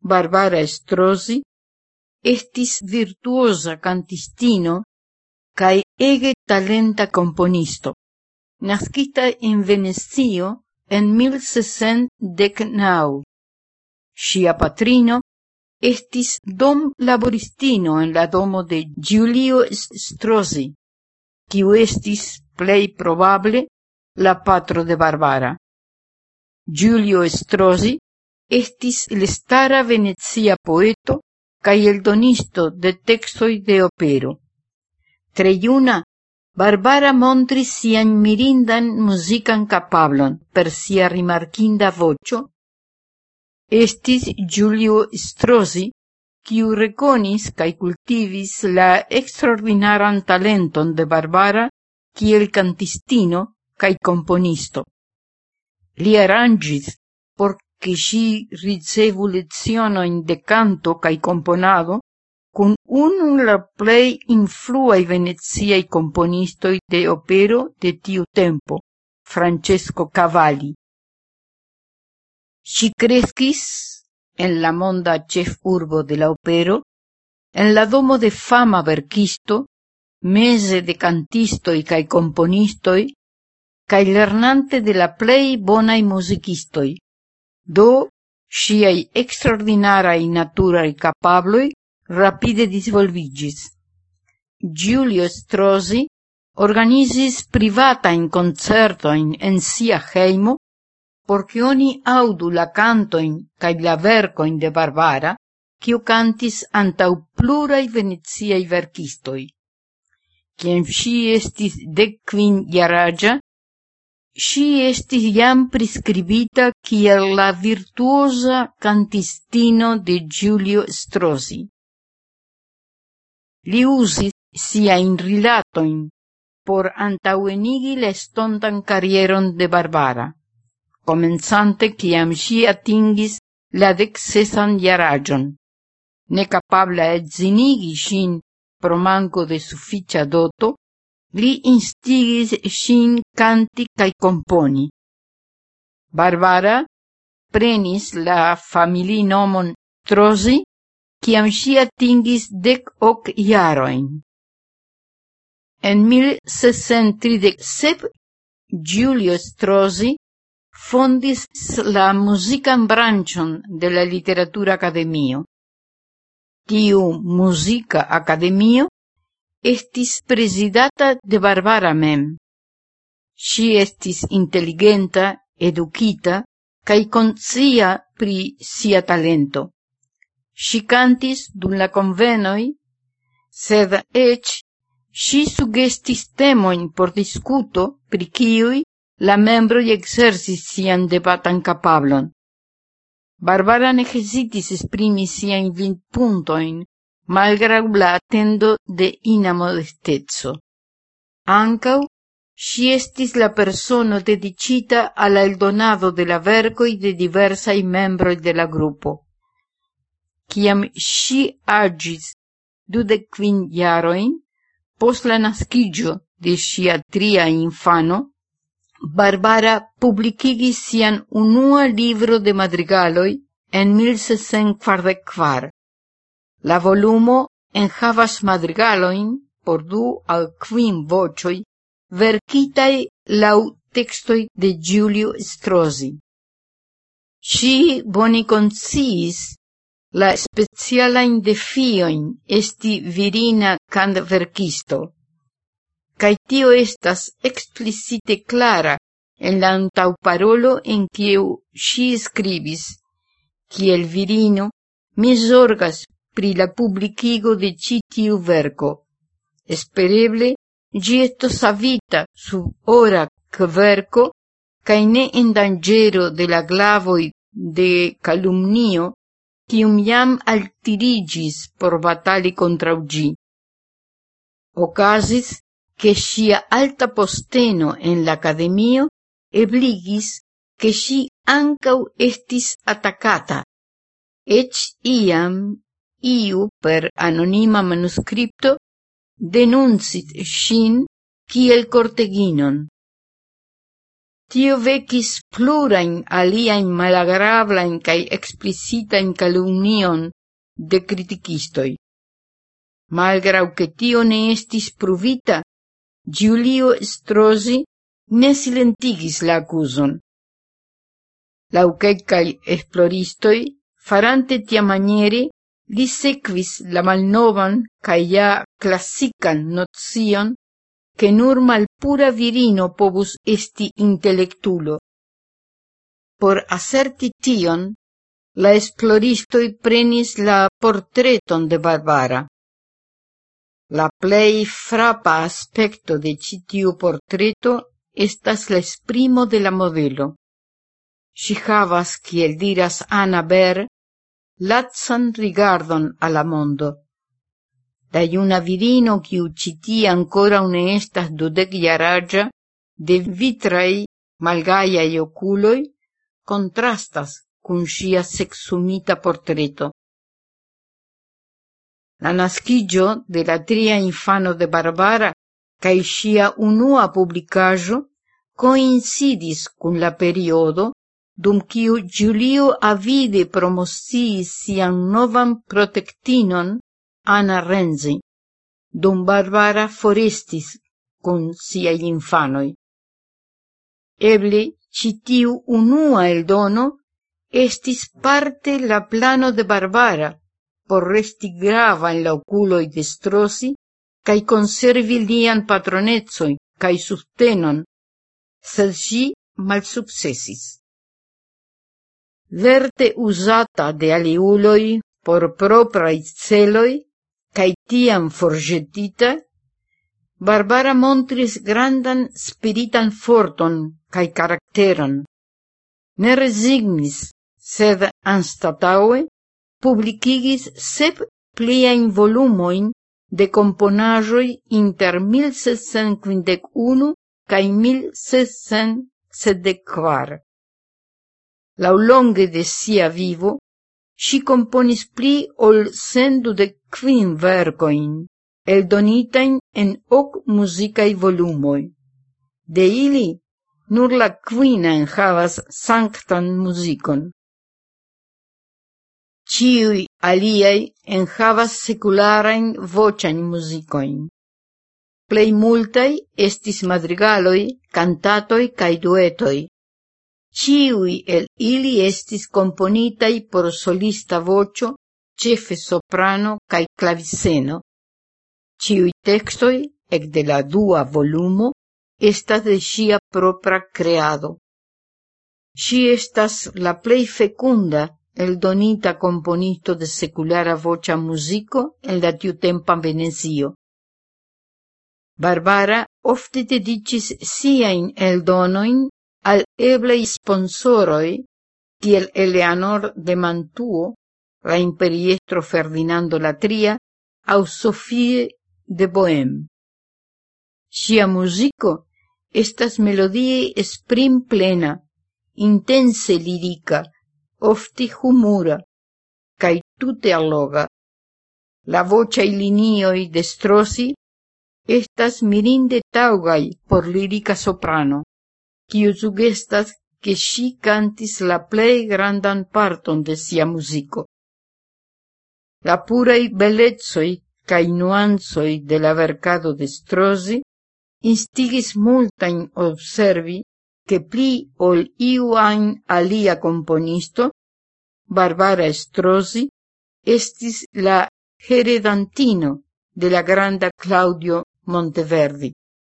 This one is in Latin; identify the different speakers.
Speaker 1: Barbara Strozi, estis virtuosa cantistino cae ege talenta componisto. Nascita in Venecio en 1619. Sia patrino estis dom laboristino en la domo de Giulio Strozi, quiu estis plei probable la patro de Barbara. Giulio Strozi Estis elstara Venezia poeto kaj eldonisto de tekstoj de opero. Tre juna, Barbara montris sian mirindan muzikan kapablon per sia rimarkinda voĉo. Estis Giulio Strozzi, kiu rekonis kaj cultivis la eksterordinaran talenton de Barbara kiel cantistino kaj componisto. Li aranĝis por que ĝi ricevolucionojn de kanto kaj komponado kun unu el la plej influaj veneciaj komponistoj de opero de tiu tempo, Francesco Cavalli. Ŝi kreskis en la monda ĉefurbo de la opero, en la domo de fama verkisto, meze de cantistoj kaj komponistoj, kaj lernante de la plej bonaj muzikistoj. Do, sciai extraordinarai naturai capabloi rapide disvolvigis. Giulio Strosi organizis concerto in en sia heimo porque oni audu la cantoin cae la vercoin de Barbara, quiu cantis antau plurai veneziai verkistoi. Ciem si estis decquin iaragia, si estis jam prescribita kiel la virtuosa cantistino de Giulio Strozzi. Li usis sia in rilatoin por antauenigi la estontan de Barbara, comenzante ciam si atingis la decesan iaragion, ne capabla et zinigi sin pro manco de sufficia doto, li instigis sin canti cae componi. Barbara prenis la familinomon Trosi, ciam si atingis dec hoc iaroin. En 1637 Giulio Trozi fondis la musican branchon de la Literatura Academio. Tiu musica Academio estis presidata de Barbara mem. Si estis intelligenta, educita, cae concia pri sia talento. Si cantis dun la convenoi, sed ec si sugestis temoin por discuto pri ciui la membroi exercis sian debatan capablon. Barbara necesitis esprimi sian vint puntoin, malgrau la atendo de inamodestezzo. Ancau si estis la persono dedicita al eldonado de la verkoj de diversaj membroj de la grupo. Kiam si agis dudek kvin jarojn, post la naskiĝo de sia tria infano, Barbara publicigis sian unua libro de madrigaloi en 1644. La volumo enhavas madrigaloin por du al quin vocioi verkitaj lau tekstoj de Giulio Strozi. Ci boni conciis la speciala defiojn esti virina kantverkisto, kaj tio estas explicite clara en la antaŭparolo en kiu ŝi skribis, kiel virino mi zorgas pri la publikigo de citiu tiu verko, espereble Gi estos savita su ora kverko cae ne en dangero de la glavoi de calumnio, kium iam altirigis por batali contra ugi. Ocasis che sia alta posteno en la ebligis, che si ancau estis atacata, ec iam iu per anonima manuscripto denuncit sin kiel corteginon. Tio vecis plurain aliaen malagrablaen cae explicitain calumnion de criticistoi. Malgrau che tio ne estis pruvita, Giulio Strosi ne silentigis la accuson. Laucecai esploristoi, farante tia maniere, li sequis la malnovan cae ja classican nozion che nur malpura virino povus esti intellectulo. Por acerti tion, la esploristoi prenis la portreton de Barbara. La plei frapa aspecto de citiu portreto estas la esprimo de la modelo. Si havas, kiel diras Anna Ber, Lazan rigardon alla mondo. La juna virino, kiu ĉi tie ankoraŭ ne estas dudekjaraĝa, de vitraj malgajaj oculoi kontrastas kun ŝia seksumita portreto. La naskiĝo de la tria infano de Barbara kaj ŝia unua publikaĵo coincidis cun la periodo dum quiu Giulio avide promosciis sian novan protectinon, Anna Renzi, dum Barbara forestis con siai infanoi. Eble citiu unua el dono estis parte la plano de Barbara por resti grava in la okuloj de Strozzi kaj konservi lian patronecoj cae sustenon, sed si mal successis verte usata de aliuloi por proprai celoi, cae tiam forgetita, Barbara montris grandan spiritan forton cae caracteron. Ne resignis, sed anstataue, publicigis sep pliajn volumoin de componajoi inter 1651 cae 1674 laulonge de sia vivo, si componis pli ol sendudec quin vercoin, eldonitain en hoc musicae volumoi. De ili, nur la quina enhavas sanctan musicon. Ciui aliai enhavas secularain vocian musicoin. Plei multai estis madrigaloi, cantatoi cae duetoi, Ĉiuj el ili estis komponitaj por solista voĉo, ĉefe soprano kaj klaviceno. Ĉiuj tekstoj ekde la dua volumo estas de ŝia propra creado. Ŝi estas la plej fecunda el donita componito de sekulara voĉa muziko en la tiutempa Venecio. Barbara ofte dediĉis el eldonojn al eblei sponsoroi, kiel Eleanor de Mantuo, la imperiestro Ferdinando Latria, au Sofie de Bohem. Sia musico estas melodie esprim plena, intense lirica, ofti humura, cae tute alloga. La voce i linioi destrosi estas mirinde taugai por lirica soprano kiu sugestas ke ŝi kantis la plej grandan parton de sia. La puraj belecoj kaj nuancoj de la verkado de Strozzi, instigis multajn observi che pli ol iu ajn alia componisto Barbara Strozi, estis la heredantino de la granda Claudio Monteverdi.